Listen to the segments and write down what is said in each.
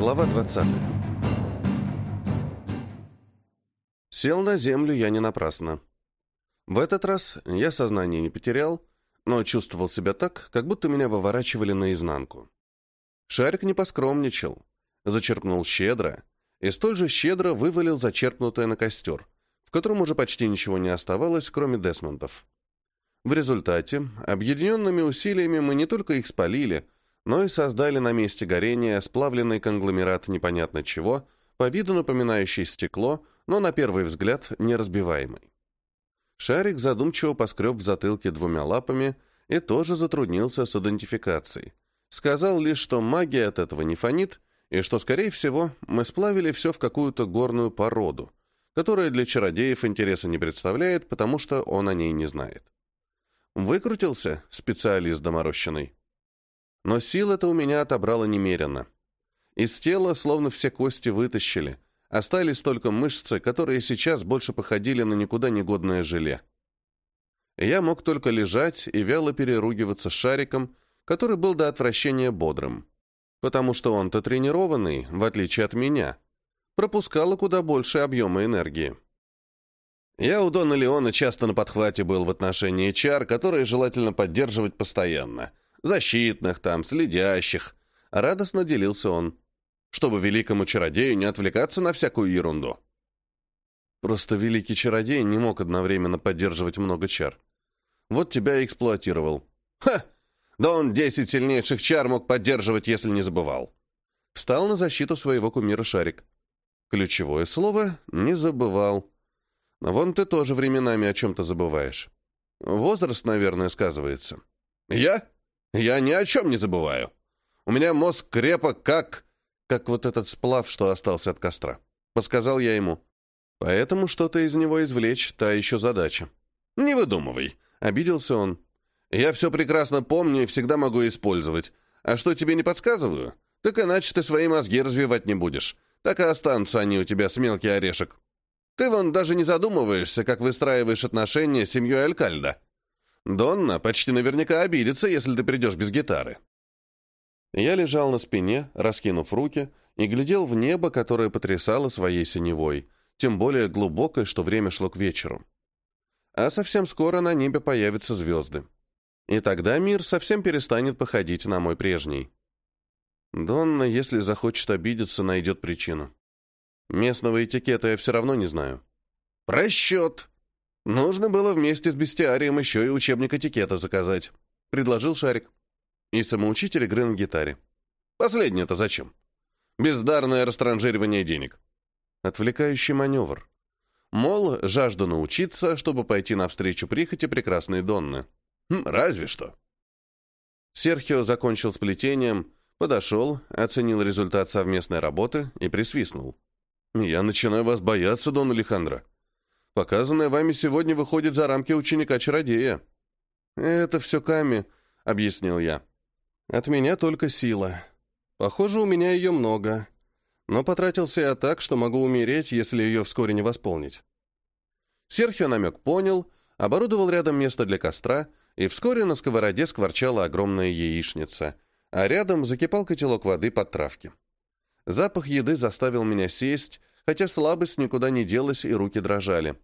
Глава 20. Сел на землю я не напрасно. В этот раз я сознание не потерял, но чувствовал себя так, как будто меня выворачивали наизнанку. Шарик не поскромничал, зачерпнул щедро и столь же щедро вывалил зачерпнутое на костер, в котором уже почти ничего не оставалось, кроме десмонтов. В результате, объединенными усилиями мы не только их спалили, но и создали на месте горения сплавленный конгломерат непонятно чего, по виду напоминающий стекло, но на первый взгляд неразбиваемый. Шарик задумчиво поскреб в затылке двумя лапами и тоже затруднился с идентификацией. Сказал лишь, что магия от этого не фонит, и что, скорее всего, мы сплавили все в какую-то горную породу, которая для чародеев интереса не представляет, потому что он о ней не знает. Выкрутился специалист доморощенный. Но сил это у меня отобрало немерено. Из тела словно все кости вытащили. Остались только мышцы, которые сейчас больше походили на никуда не годное желе. Я мог только лежать и вяло переругиваться шариком, который был до отвращения бодрым. Потому что он-то тренированный, в отличие от меня. Пропускало куда больше объема энергии. Я у Дона Леона часто на подхвате был в отношении чар, которые желательно поддерживать постоянно. Защитных там, следящих. Радостно делился он. Чтобы великому чародею не отвлекаться на всякую ерунду. Просто великий чародей не мог одновременно поддерживать много чар. Вот тебя и эксплуатировал. Ха! Да он десять сильнейших чар мог поддерживать, если не забывал. Встал на защиту своего кумира Шарик. Ключевое слово «не забывал». Вон ты тоже временами о чем-то забываешь. Возраст, наверное, сказывается. Я? Я ни о чем не забываю. У меня мозг крепок, как... Как вот этот сплав, что остался от костра. Подсказал я ему. Поэтому что-то из него извлечь — та еще задача. Не выдумывай. Обиделся он. Я все прекрасно помню и всегда могу использовать. А что тебе не подсказываю? Так иначе ты свои мозги развивать не будешь. Так и останутся они у тебя с мелкий орешек. Ты вон даже не задумываешься, как выстраиваешь отношения с семьей Алькальда. Донна почти наверняка обидится, если ты придешь без гитары. Я лежал на спине, раскинув руки, и глядел в небо, которое потрясало своей синевой, тем более глубокой, что время шло к вечеру. А совсем скоро на небе появятся звезды. И тогда мир совсем перестанет походить на мой прежний. Донна, если захочет обидеться, найдет причину. Местного этикета я все равно не знаю. Просчет. Нужно было вместе с бестиарием еще и учебник этикета заказать. Предложил Шарик. И самоучитель игры на гитаре. Последнее-то зачем? Бездарное растранжиривание денег. Отвлекающий маневр. Мол, жажду научиться, чтобы пойти навстречу прихоти прекрасной Донны. Хм, разве что. Серхио закончил с плетением, подошел, оценил результат совместной работы и присвистнул. «Я начинаю вас бояться, Дон Алехандро. Показанное вами сегодня выходит за рамки ученика-чародея». «Это все Ками», — объяснил я. «От меня только сила. Похоже, у меня ее много. Но потратился я так, что могу умереть, если ее вскоре не восполнить». Серхио намек понял, оборудовал рядом место для костра, и вскоре на сковороде скворчала огромная яичница, а рядом закипал котелок воды под травки. Запах еды заставил меня сесть, хотя слабость никуда не делась и руки дрожали.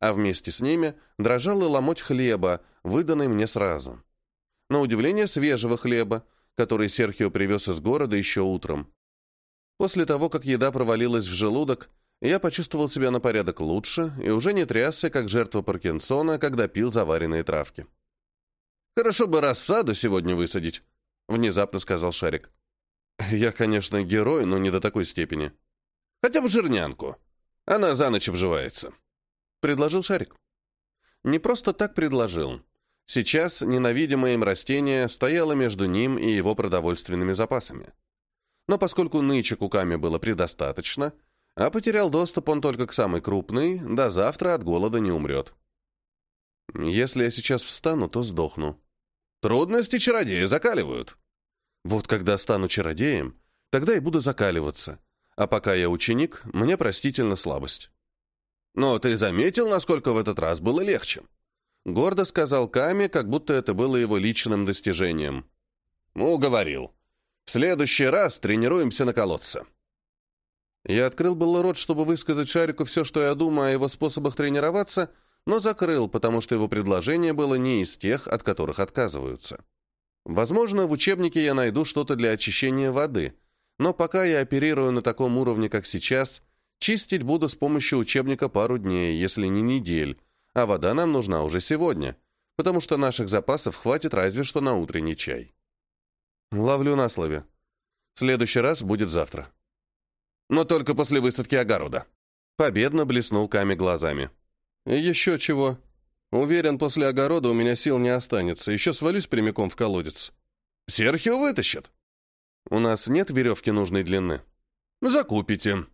А вместе с ними дрожал и ломоть хлеба, выданный мне сразу. На удивление свежего хлеба, который Серхио привез из города еще утром. После того, как еда провалилась в желудок, я почувствовал себя на порядок лучше и уже не трясся, как жертва Паркинсона, когда пил заваренные травки. «Хорошо бы рассаду сегодня высадить», — внезапно сказал Шарик. Я, конечно, герой, но не до такой степени. Хотя бы жирнянку. Она за ночь обживается. Предложил Шарик. Не просто так предложил. Сейчас ненавидимое им растение стояло между ним и его продовольственными запасами. Но поскольку нычек у Ками было предостаточно, а потерял доступ он только к самой крупной, до завтра от голода не умрет. Если я сейчас встану, то сдохну. Трудности чародеи закаливают. Вот когда стану чародеем, тогда и буду закаливаться. А пока я ученик, мне простительна слабость. Но ты заметил, насколько в этот раз было легче? Гордо сказал Ками, как будто это было его личным достижением. Ну, говорил. В следующий раз тренируемся на колодце». Я открыл был рот, чтобы высказать Шарику все, что я думаю о его способах тренироваться, но закрыл, потому что его предложение было не из тех, от которых отказываются. Возможно, в учебнике я найду что-то для очищения воды, но пока я оперирую на таком уровне, как сейчас, чистить буду с помощью учебника пару дней, если не недель, а вода нам нужна уже сегодня, потому что наших запасов хватит разве что на утренний чай. Ловлю на слове. Следующий раз будет завтра. Но только после высадки огорода. Победно блеснул Ками глазами. «Еще чего. Уверен, после огорода у меня сил не останется. Еще свалюсь прямиком в колодец». «Серхио вытащит». «У нас нет веревки нужной длины». «Закупите.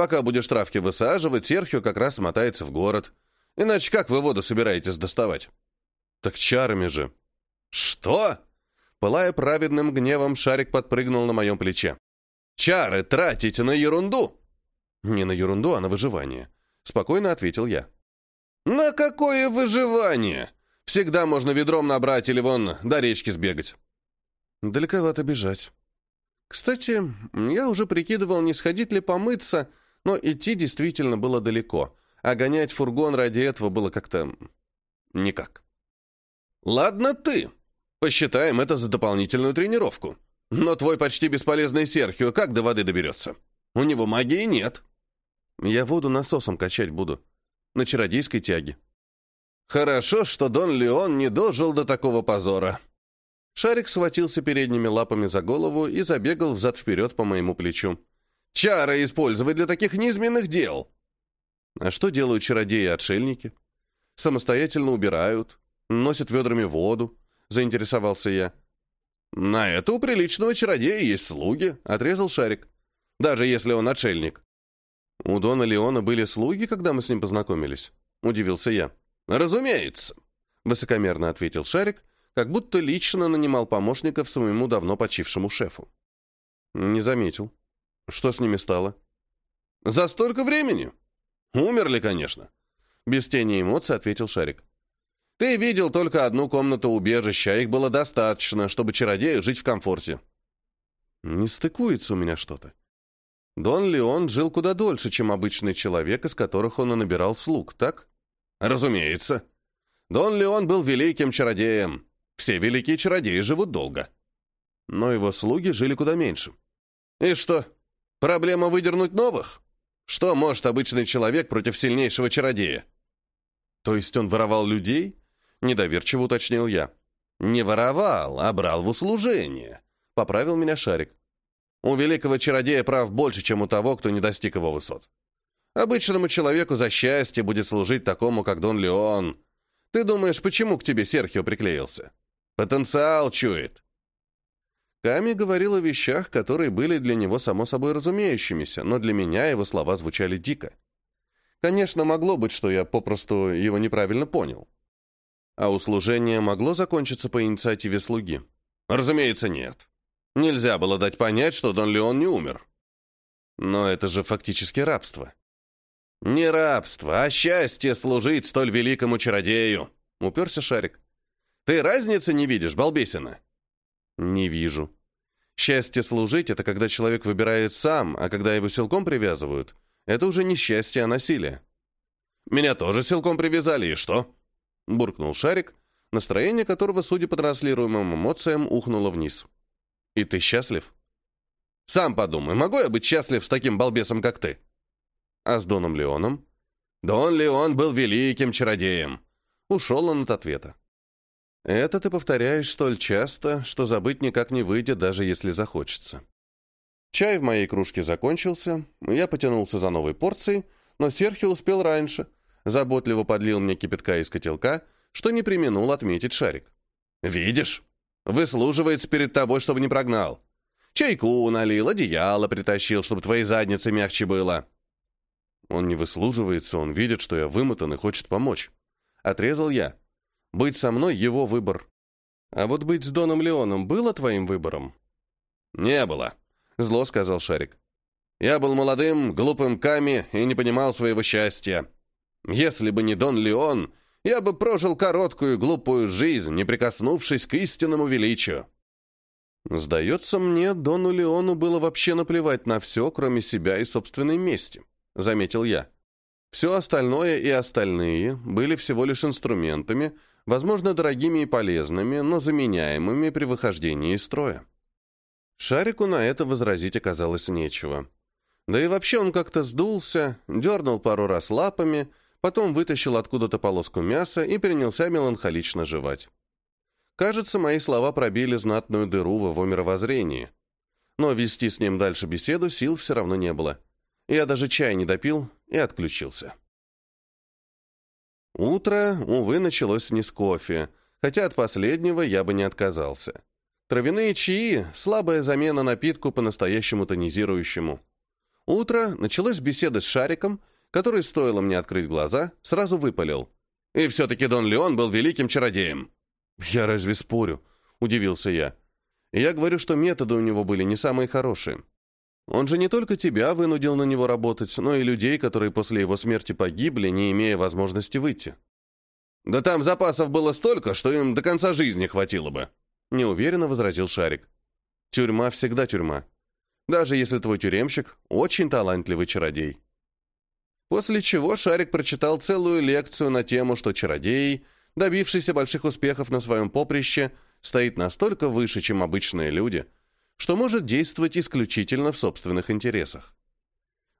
Пока будешь травки высаживать, Серхио как раз мотается в город. Иначе как вы воду собираетесь доставать?» «Так чарами же». «Что?» Пылая праведным гневом, шарик подпрыгнул на моем плече. «Чары тратите на ерунду!» «Не на ерунду, а на выживание», — спокойно ответил я. «На какое выживание? Всегда можно ведром набрать или вон до речки сбегать». «Далековато бежать». Кстати, я уже прикидывал, не сходить ли помыться, но идти действительно было далеко, а гонять фургон ради этого было как-то... никак. «Ладно ты. Посчитаем это за дополнительную тренировку. Но твой почти бесполезный Серхио как до воды доберется? У него магии нет». «Я воду насосом качать буду. На чародейской тяге». «Хорошо, что Дон Леон не дожил до такого позора». Шарик схватился передними лапами за голову и забегал взад-вперед по моему плечу. «Чары использовать для таких низменных дел!» «А что делают чародеи-отшельники?» «Самостоятельно убирают, носят ведрами воду», — заинтересовался я. «На это у приличного чародея есть слуги», — отрезал Шарик. «Даже если он отшельник». «У Дона Леона были слуги, когда мы с ним познакомились?» — удивился я. «Разумеется», — высокомерно ответил Шарик, как будто лично нанимал помощников своему давно почившему шефу. «Не заметил. Что с ними стало?» «За столько времени? Умерли, конечно», — без тени эмоций ответил Шарик. Ты видел только одну комнату убежища, а их было достаточно, чтобы чародею жить в комфорте. Не стыкуется у меня что-то. Дон Леон жил куда дольше, чем обычный человек, из которых он и набирал слуг, так? Разумеется. Дон Леон был великим чародеем. Все великие чародеи живут долго. Но его слуги жили куда меньше. И что? Проблема выдернуть новых? Что может обычный человек против сильнейшего чародея? То есть он воровал людей? Недоверчиво уточнил я. «Не воровал, а брал в услужение», — поправил меня Шарик. «У великого чародея прав больше, чем у того, кто не достиг его высот. Обычному человеку за счастье будет служить такому, как Дон Леон. Ты думаешь, почему к тебе Серхио приклеился? Потенциал чует». Ками говорил о вещах, которые были для него само собой разумеющимися, но для меня его слова звучали дико. Конечно, могло быть, что я попросту его неправильно понял. А услужение могло закончиться по инициативе слуги? Разумеется, нет. Нельзя было дать понять, что Дон Леон не умер. Но это же фактически рабство. Не рабство, а счастье служить столь великому чародею, уперся Шарик. Ты разницы не видишь, балбесина? Не вижу. Счастье служить — это когда человек выбирает сам, а когда его силком привязывают, это уже не счастье, а насилие. Меня тоже силком привязали, и что? буркнул шарик, настроение которого, судя по транслируемым эмоциям, ухнуло вниз. «И ты счастлив?» «Сам подумай, могу я быть счастлив с таким балбесом, как ты?» «А с Доном Леоном?» «Дон Леон был великим чародеем!» Ушел он от ответа. «Это ты повторяешь столь часто, что забыть никак не выйдет, даже если захочется». Чай в моей кружке закончился, я потянулся за новой порцией, но Серхио успел раньше — заботливо подлил мне кипятка из котелка, что не применул отметить шарик. «Видишь? Выслуживается перед тобой, чтобы не прогнал. Чайку налил, одеяло притащил, чтобы твоей заднице мягче было». Он не выслуживается, он видит, что я вымотан и хочет помочь. Отрезал я. Быть со мной — его выбор. А вот быть с Доном Леоном было твоим выбором? Не было, — зло сказал Шарик. Я был молодым, глупым Ками и не понимал своего счастья. Если бы не Дон Леон, я бы прожил короткую глупую жизнь, не прикоснувшись к истинному величию. Сдается мне, Дону Леону было вообще наплевать на все, кроме себя и собственной мести, заметил я. Все остальное и остальные были всего лишь инструментами, возможно, дорогими и полезными, но заменяемыми при выхождении из строя. Шарику на это возразить оказалось нечего. Да и вообще он как-то сдулся, дернул пару раз лапами, потом вытащил откуда-то полоску мяса и принялся меланхолично жевать. Кажется, мои слова пробили знатную дыру в его мировоззрении. Но вести с ним дальше беседу сил все равно не было. Я даже чай не допил и отключился. Утро, увы, началось не с кофе, хотя от последнего я бы не отказался. Травяные чаи – слабая замена напитку по-настоящему тонизирующему. Утро началось с беседы с Шариком, который, стоило мне открыть глаза, сразу выпалил. И все-таки Дон Леон был великим чародеем. «Я разве спорю?» – удивился я. «Я говорю, что методы у него были не самые хорошие. Он же не только тебя вынудил на него работать, но и людей, которые после его смерти погибли, не имея возможности выйти». «Да там запасов было столько, что им до конца жизни хватило бы», – неуверенно возразил Шарик. «Тюрьма всегда тюрьма. Даже если твой тюремщик – очень талантливый чародей». После чего Шарик прочитал целую лекцию на тему, что чародеи, добившийся больших успехов на своем поприще, стоит настолько выше, чем обычные люди, что может действовать исключительно в собственных интересах.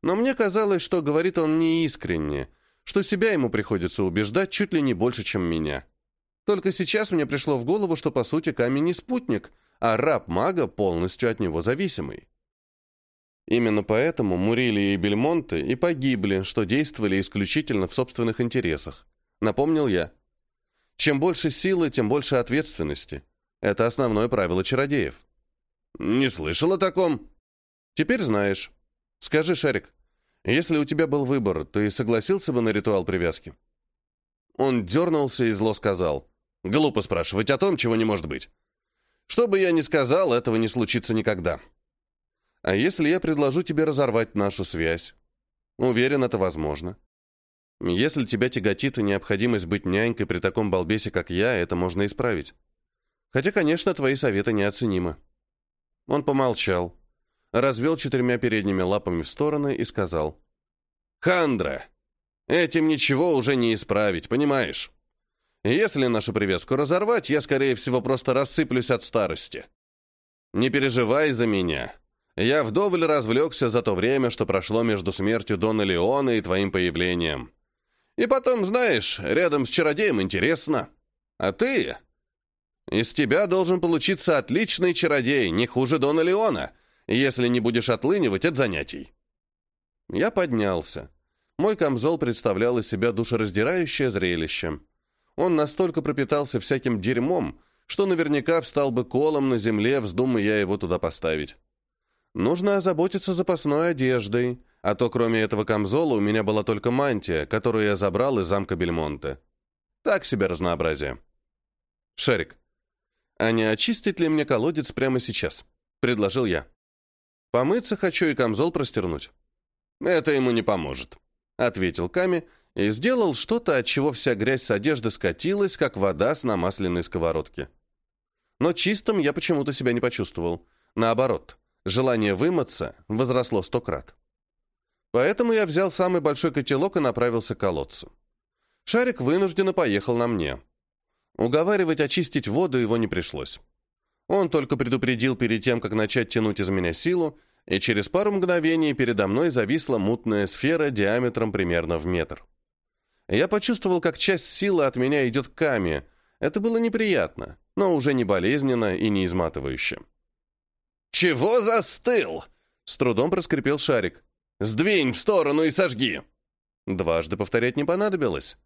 Но мне казалось, что говорит он неискренне, что себя ему приходится убеждать чуть ли не больше, чем меня. Только сейчас мне пришло в голову, что по сути камень не спутник, а раб мага полностью от него зависимый. Именно поэтому Мурили и Бельмонте и погибли, что действовали исключительно в собственных интересах. Напомнил я. Чем больше силы, тем больше ответственности. Это основное правило чародеев. Не слышал о таком. Теперь знаешь. Скажи, Шарик, если у тебя был выбор, ты согласился бы на ритуал привязки? Он дернулся и зло сказал. Глупо спрашивать о том, чего не может быть. Что бы я ни сказал, этого не случится никогда. А если я предложу тебе разорвать нашу связь? Уверен, это возможно. Если тебя тяготит необходимость быть нянькой при таком балбесе, как я, это можно исправить. Хотя, конечно, твои советы неоценимы. Он помолчал, развел четырьмя передними лапами в стороны и сказал. «Хандра, этим ничего уже не исправить, понимаешь? Если нашу привязку разорвать, я, скорее всего, просто рассыплюсь от старости. Не переживай за меня. Я вдоволь развлекся за то время, что прошло между смертью Дона Леона и твоим появлением. И потом, знаешь, рядом с чародеем интересно. А ты... Из тебя должен получиться отличный чародей, не хуже Дона Леона, если не будешь отлынивать от занятий. Я поднялся. Мой камзол представлял из себя душераздирающее зрелище. Он настолько пропитался всяким дерьмом, что наверняка встал бы колом на земле, вздумая я его туда поставить. Нужно озаботиться запасной одеждой, а то кроме этого камзола у меня была только мантия, которую я забрал из замка Бельмонте. Так себе разнообразие. Шарик, а не очистить ли мне колодец прямо сейчас? Предложил я. Помыться хочу и камзол простернуть. Это ему не поможет, ответил Ками и сделал что-то, от чего вся грязь с одежды скатилась, как вода с намасленной сковородки. Но чистым я почему-то себя не почувствовал. Наоборот, Желание вымыться возросло сто крат. Поэтому я взял самый большой котелок и направился к колодцу. Шарик вынужденно поехал на мне. Уговаривать очистить воду его не пришлось. Он только предупредил перед тем, как начать тянуть из меня силу, и через пару мгновений передо мной зависла мутная сфера диаметром примерно в метр. Я почувствовал, как часть силы от меня идет к каме. Это было неприятно, но уже не болезненно и не изматывающе. «Чего застыл?» — с трудом проскрипел шарик. «Сдвинь в сторону и сожги!» Дважды повторять не понадобилось.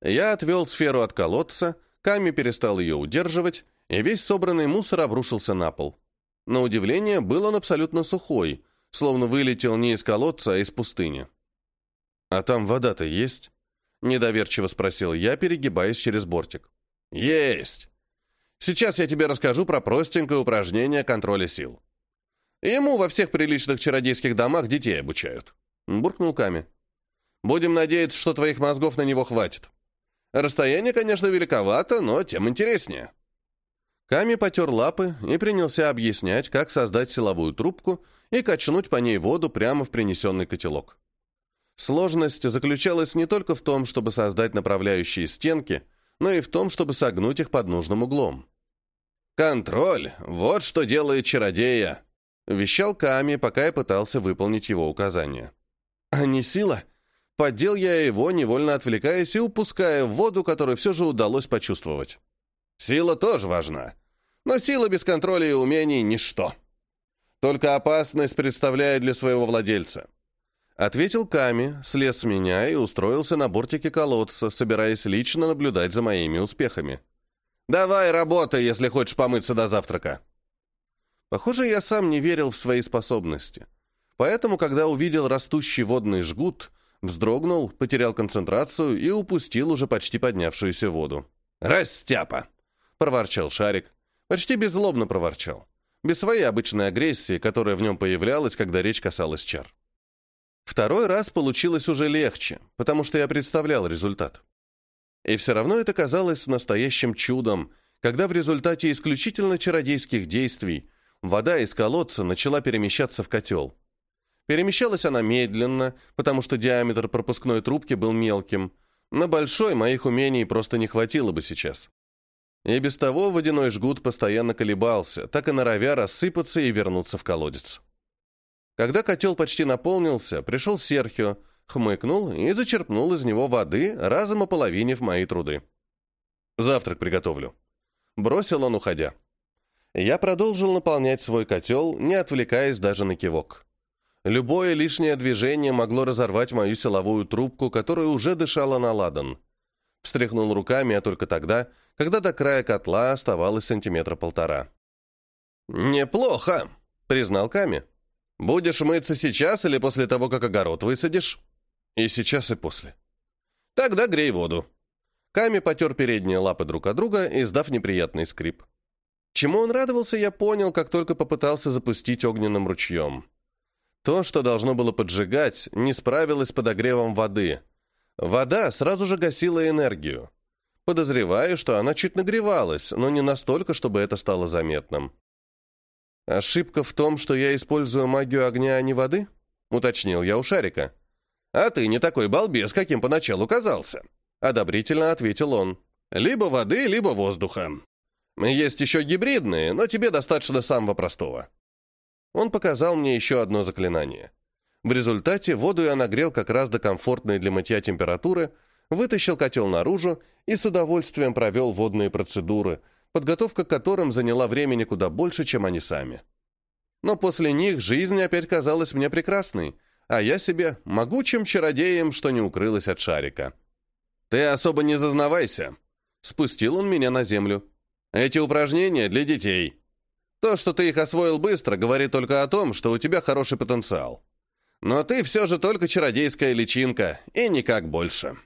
Я отвел сферу от колодца, Ками перестал ее удерживать, и весь собранный мусор обрушился на пол. На удивление, был он абсолютно сухой, словно вылетел не из колодца, а из пустыни. «А там вода-то есть?» — недоверчиво спросил я, перегибаясь через бортик. «Есть! Сейчас я тебе расскажу про простенькое упражнение контроля сил. Ему во всех приличных чародейских домах детей обучают. Буркнул Ками. Будем надеяться, что твоих мозгов на него хватит. Расстояние, конечно, великовато, но тем интереснее. Ками потер лапы и принялся объяснять, как создать силовую трубку и качнуть по ней воду прямо в принесенный котелок. Сложность заключалась не только в том, чтобы создать направляющие стенки, но и в том, чтобы согнуть их под нужным углом. «Контроль! Вот что делает чародея!» — вещал Ками, пока я пытался выполнить его указания. «А не сила?» Поддел я его, невольно отвлекаясь и упуская в воду, которую все же удалось почувствовать. «Сила тоже важна. Но сила без контроля и умений — ничто. Только опасность представляет для своего владельца. Ответил Ками, слез с меня и устроился на бортике колодца, собираясь лично наблюдать за моими успехами. «Давай, работай, если хочешь помыться до завтрака». Похоже, я сам не верил в свои способности. Поэтому, когда увидел растущий водный жгут, вздрогнул, потерял концентрацию и упустил уже почти поднявшуюся воду. «Растяпа!» — проворчал Шарик. Почти беззлобно проворчал. Без своей обычной агрессии, которая в нем появлялась, когда речь касалась чар. Второй раз получилось уже легче, потому что я представлял результат. И все равно это казалось настоящим чудом, когда в результате исключительно чародейских действий вода из колодца начала перемещаться в котел. Перемещалась она медленно, потому что диаметр пропускной трубки был мелким. На большой моих умений просто не хватило бы сейчас. И без того водяной жгут постоянно колебался, так и норовя рассыпаться и вернуться в колодец. Когда котел почти наполнился, пришел Серхио, хмыкнул и зачерпнул из него воды, разом ополовинив мои труды. «Завтрак приготовлю». Бросил он, уходя. Я продолжил наполнять свой котел, не отвлекаясь даже на кивок. Любое лишнее движение могло разорвать мою силовую трубку, которая уже дышала на ладан. Встряхнул руками, а только тогда, когда до края котла оставалось сантиметра полтора. «Неплохо», — признал Ками. «Будешь мыться сейчас или после того, как огород высадишь?» «И сейчас, и после». «Тогда грей воду». Ками потер передние лапы друг от друга, издав неприятный скрип. Чему он радовался, я понял, как только попытался запустить огненным ручьем. То, что должно было поджигать, не справилось с подогревом воды. Вода сразу же гасила энергию. Подозреваю, что она чуть нагревалась, но не настолько, чтобы это стало заметным. «Ошибка в том, что я использую магию огня, а не воды?» — уточнил я у Шарика. «А ты не такой балбес, каким поначалу казался», — одобрительно ответил он. «Либо воды, либо воздуха. Есть еще гибридные, но тебе достаточно самого простого». Он показал мне еще одно заклинание. В результате воду я нагрел как раз до комфортной для мытья температуры, вытащил котел наружу и с удовольствием провел водные процедуры, подготовка к которым заняла времени куда больше, чем они сами. Но после них жизнь опять казалась мне прекрасной, а я себе могучим чародеем, что не укрылось от шарика. «Ты особо не зазнавайся», — спустил он меня на землю. «Эти упражнения для детей». То, что ты их освоил быстро, говорит только о том, что у тебя хороший потенциал. Но ты все же только чародейская личинка, и никак больше.